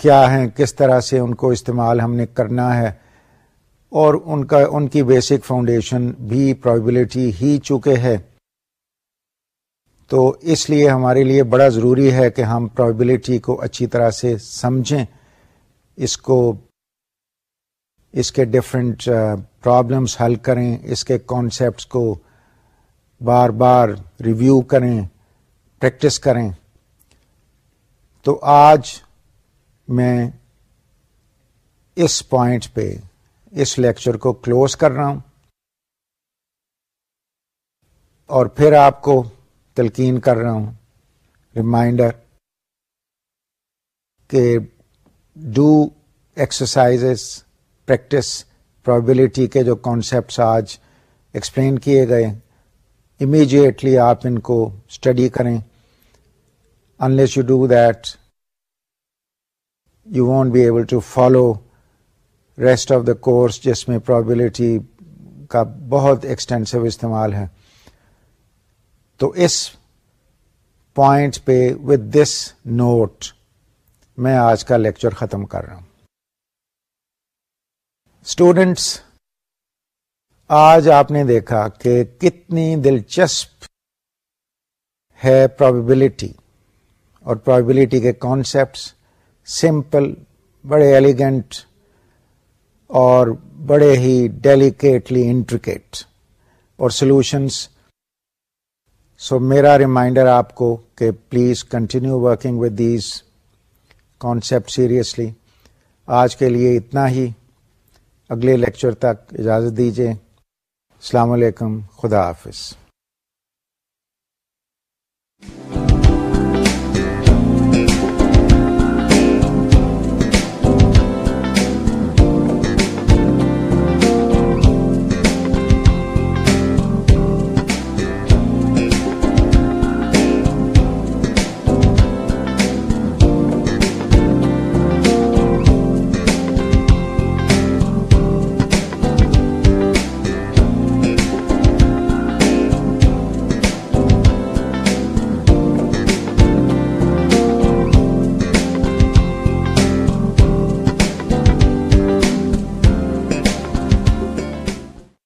کیا ہیں، کس طرح سے ان کو استعمال ہم نے کرنا ہے اور ان کا، ان کی بیسک فاؤنڈیشن بھی پرابلٹی ہی چکے ہے۔ تو اس لیے ہمارے لیے بڑا ضروری ہے کہ ہم پرابلٹی کو اچھی طرح سے سمجھیں۔ اس کو، اس کے ڈفرینٹ پرابلمس uh, حل کریں، اس کے کانسیپٹس کو بار بار ریویو کریں پریکٹس کریں۔ تو آج میں اس پوائنٹ پہ اس لیکچر کو کلوز کر رہا ہوں۔ اور پھر آپ کو تلقین کر رہا ہوں۔ ریمائنڈر کہ ڈو ایکسرسائز پریکٹس پرابلٹی کے جو کانسیپٹس آج ایکسپلین کیے گئے امیجیٹلی آپ ان کو اسٹڈی کریں۔ Unless you do that you won't be able to follow rest of the course جس میں پرابلٹی کا بہت ایکسٹینسو استعمال ہے۔ تو اس پوائنٹ پہ ود دس نوٹ میں آج کا لیکچر ختم کر رہا ہوں۔ اسٹوڈینٹس آج آپ نے دیکھا کہ کتنی دلچسپ ہے پرابیبلٹی اور پرابیبلٹی کے کانسیپٹس سمپل بڑے ایلیگنٹ اور بڑے ہی ڈیلیکیٹلی انٹریکیٹ اور سلوشنس سو میرا ریمائنڈر آپ کو کہ please continue working with these concept seriously آج کے لیے اتنا ہی. اگلے لیکچر تک اجازت دیجیے السلام علیکم. خدا حافظ.